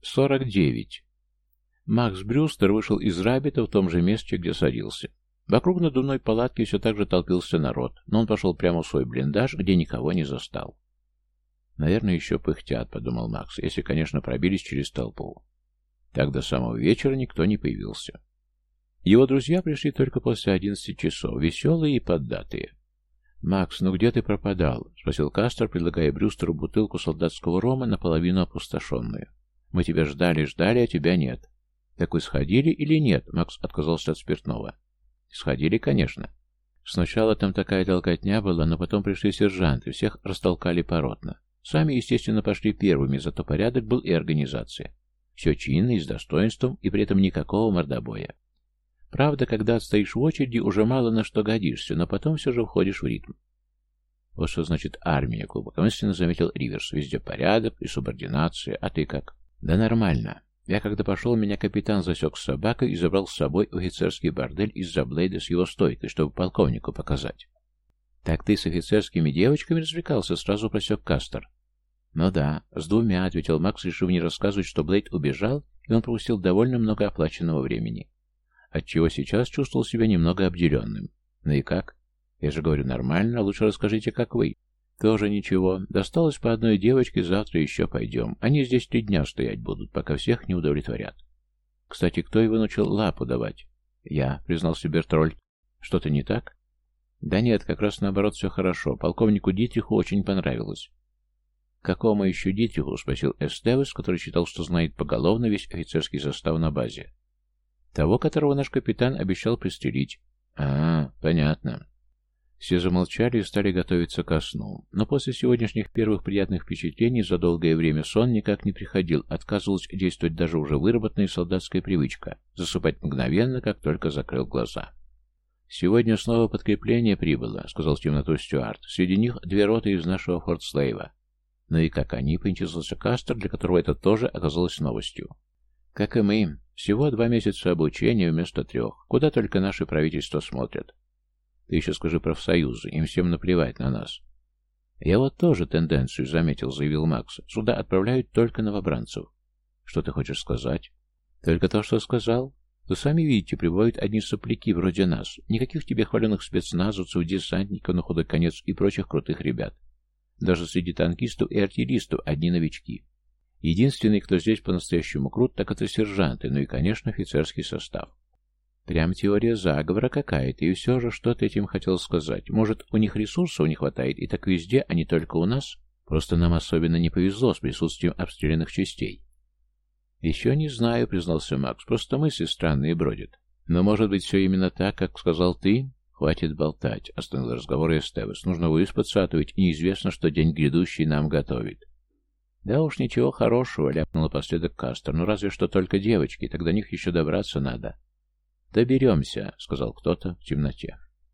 Сорок девять. Макс Брюстер вышел из Рабита в том же месте, где садился. Вокруг надувной палатки все так же толпился народ, но он пошел прямо в свой блиндаж, где никого не застал. «Наверное, еще пыхтят», — подумал Макс, если, конечно, пробились через толпу. Так до самого вечера никто не появился. Его друзья пришли только после одиннадцати часов, веселые и поддатые. «Макс, ну где ты пропадал?» — спросил Кастер, предлагая Брюстеру бутылку солдатского рома, наполовину опустошенную. «Мы тебя ждали, ждали, а тебя нет». «Так вы сходили или нет?» — Макс отказался от спиртного. «Сходили, конечно. Сначала там такая толкотня была, но потом пришли сержанты, всех растолкали поротно. Сами, естественно, пошли первыми, зато порядок был и организация. Все чинно и с достоинством, и при этом никакого мордобоя. Правда, когда отстоишь в очереди, уже мало на что годишься, но потом все же входишь в ритм. Вот что значит армия, глубокомысленно заметил Риверс. Везде порядок и субординация, а ты как? Да нормально. Я когда пошел, меня капитан засек с собакой и забрал с собой офицерский бордель из-за Блейда с его стойкой, чтобы полковнику показать. «Так ты с офицерскими девочками развлекался?» — сразу просек Кастер. «Ну да, с двумя», — ответил Макс, решив не рассказывать, что Блейд убежал, и он пропустил довольно много оплаченного времени отчего сейчас чувствовал себя немного обделенным. Ну и как? Я же говорю нормально, лучше расскажите, как вы. Тоже ничего. Досталось по одной девочке, завтра еще пойдем. Они здесь три дня стоять будут, пока всех не удовлетворят. Кстати, кто его научил лапу давать? Я, признался Бертрольд. Что-то не так? Да нет, как раз наоборот все хорошо. Полковнику Дитриху очень понравилось. «Какому еще Дитриху?» — спросил Эстевес, который считал, что знает поголовно весь офицерский состав на базе. Того, которого наш капитан обещал пристрелить. А, понятно. Все замолчали и стали готовиться ко сну. Но после сегодняшних первых приятных впечатлений за долгое время сон никак не приходил, отказывалась действовать даже уже выработанная солдатская привычка – засыпать мгновенно, как только закрыл глаза. «Сегодня снова подкрепление прибыло», — сказал в темноту Стюарт. «Среди них две роты из нашего Форт-Слейва». Ну и как они, поинтересовался Кастер, для которого это тоже оказалось новостью. «Как и мы. Всего два месяца обучения вместо трех. Куда только наши правительства смотрят. Ты еще скажи профсоюзы, им всем наплевать на нас. Я вот тоже тенденцию заметил, заявил Макс. Сюда отправляют только новобранцев. Что ты хочешь сказать? Только то, что сказал. Вы сами видите, прибывают одни сопляки вроде нас. Никаких тебе хваленных спецназовцев, десантников на худой конец и прочих крутых ребят. Даже среди танкистов и артиллеристов одни новички. Единственный, кто здесь по-настоящему крут, так это сержанты, ну и, конечно, офицерский состав. Прям теория заговора какая-то, и все же, что ты этим хотел сказать? Может, у них ресурсов не хватает, и так везде, а не только у нас? Просто нам особенно не повезло с присутствием обстрелянных частей. Еще не знаю, признался Макс, просто мысли странные бродят. Но может быть все именно так, как сказал ты? Хватит болтать, остановил разговор Эстевес. Нужно выспаться, а то ведь неизвестно, что день грядущий нам готовит. «Да уж ничего хорошего», — ляпнул напоследок Кастер. «Ну разве что только девочки, тогда них еще добраться надо». «Доберемся», — сказал кто-то в темноте.